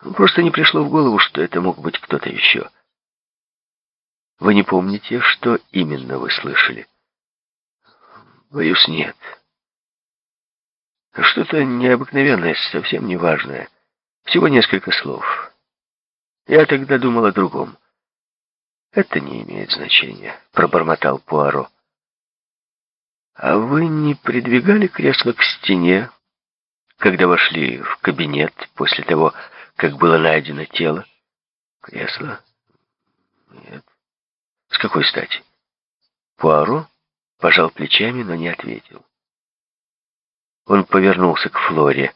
Просто не пришло в голову, что это мог быть кто-то еще. Вы не помните, что именно вы слышали? Боюсь, нет. Что-то необыкновенное, совсем неважное. Всего несколько слов. Я тогда думал о другом. Это не имеет значения, пробормотал Пуаро. А вы не придвигали кресло к стене, когда вошли в кабинет после того, как было найдено тело? Кресло? Нет. С какой стати? Пуаро пожал плечами, но не ответил. Он повернулся к Флоре.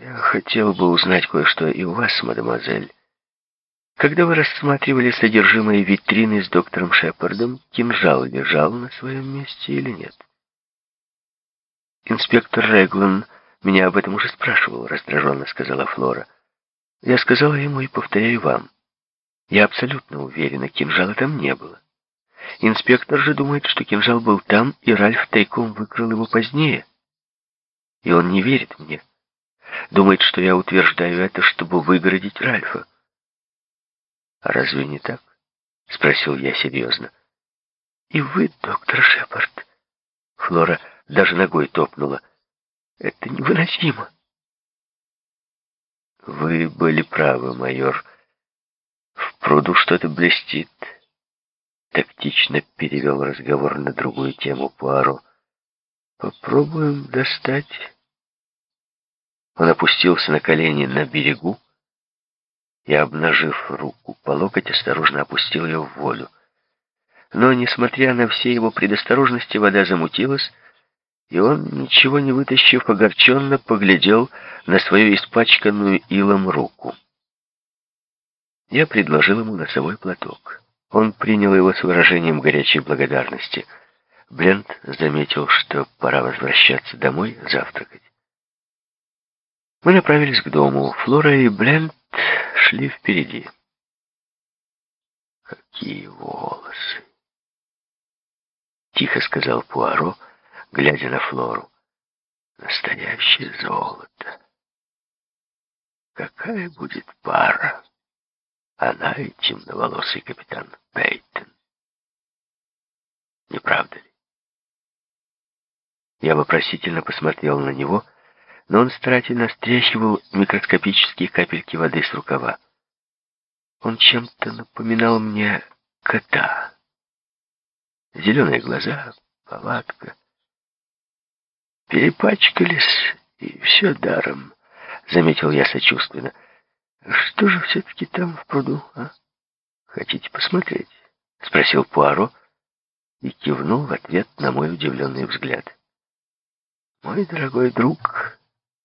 «Я хотел бы узнать кое-что и у вас, мадемуазель. Когда вы рассматривали содержимое витрины с доктором Шепардом, кинжал лежал на своем месте или нет?» «Инспектор Реглан меня об этом уже спрашивал», — раздраженно сказала Флора. «Я сказала ему и повторяю вам. Я абсолютно уверена, кинжала там не было. Инспектор же думает, что кинжал был там, и Ральф тайком выкрал его позднее. И он не верит мне. Думает, что я утверждаю это, чтобы выгородить Ральфа. «А разве не так?» — спросил я серьезно. «И вы, доктор Шепард?» Флора даже ногой топнула. «Это невыносимо!» «Вы были правы, майор. В пруду что-то блестит». Тактично перевел разговор на другую тему Пуаро. «Попробуем достать...» Он опустился на колени на берегу и, обнажив руку по локоть, осторожно опустил ее в воду. Но, несмотря на все его предосторожности, вода замутилась, и он, ничего не вытащив, огорченно поглядел на свою испачканную илом руку. Я предложил ему носовой платок. Он принял его с выражением горячей благодарности. Брент заметил, что пора возвращаться домой завтракать. Мы направились к дому. Флора и Брент шли впереди. «Какие волосы!» Тихо сказал Пуаро, глядя на Флору. «Настоящее золото! Какая будет пара!» Она и темноволосый капитан Пейтон. Не правда ли? Я вопросительно посмотрел на него, но он старательно стряхивал микроскопические капельки воды с рукава. Он чем-то напоминал мне кота. Зеленые глаза, повадка. Перепачкались, и все даром, заметил я сочувственно. Что же все-таки там в пруду, а? Хотите посмотреть? Спросил Пуаро и кивнул в ответ на мой удивленный взгляд. Мой дорогой друг,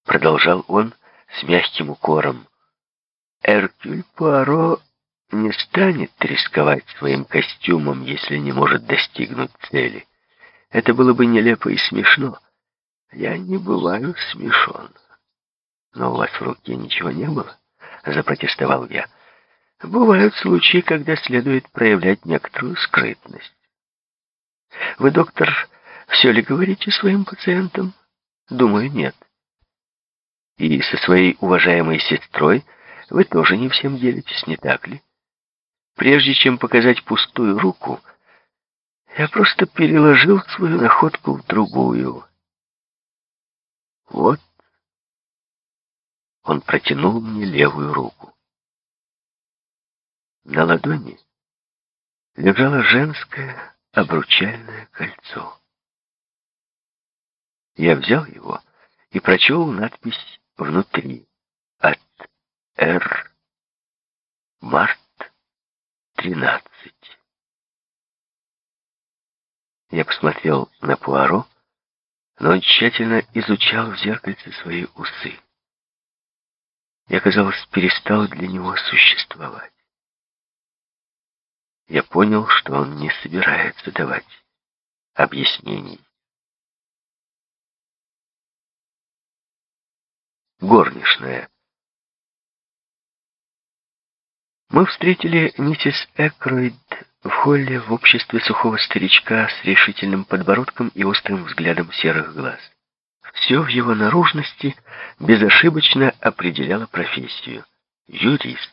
продолжал он с мягким укором, Эркюль Пуаро не станет рисковать своим костюмом, если не может достигнуть цели. Это было бы нелепо и смешно. Я не бываю смешон. Но у вас в руке ничего не было? запротестовал я. Бывают случаи, когда следует проявлять некоторую скрытность. Вы, доктор, все ли говорите своим пациентам? Думаю, нет. И со своей уважаемой сестрой вы тоже не всем делитесь, не так ли? Прежде чем показать пустую руку, я просто переложил свою находку в другую. Вот он протянул мне левую руку. На ладони лежало женское обручальное кольцо. Я взял его и прочел надпись внутри от Р. Март 13. Я посмотрел на Пуаро, но он тщательно изучал в зеркальце свои усы я, казалось, перестал для него существовать. Я понял, что он не собирается давать объяснений. Горничная. Мы встретили миссис Экроид в холле в обществе сухого старичка с решительным подбородком и острым взглядом серых глаз. Все в его наружности безошибочно определяло профессию. Юрист.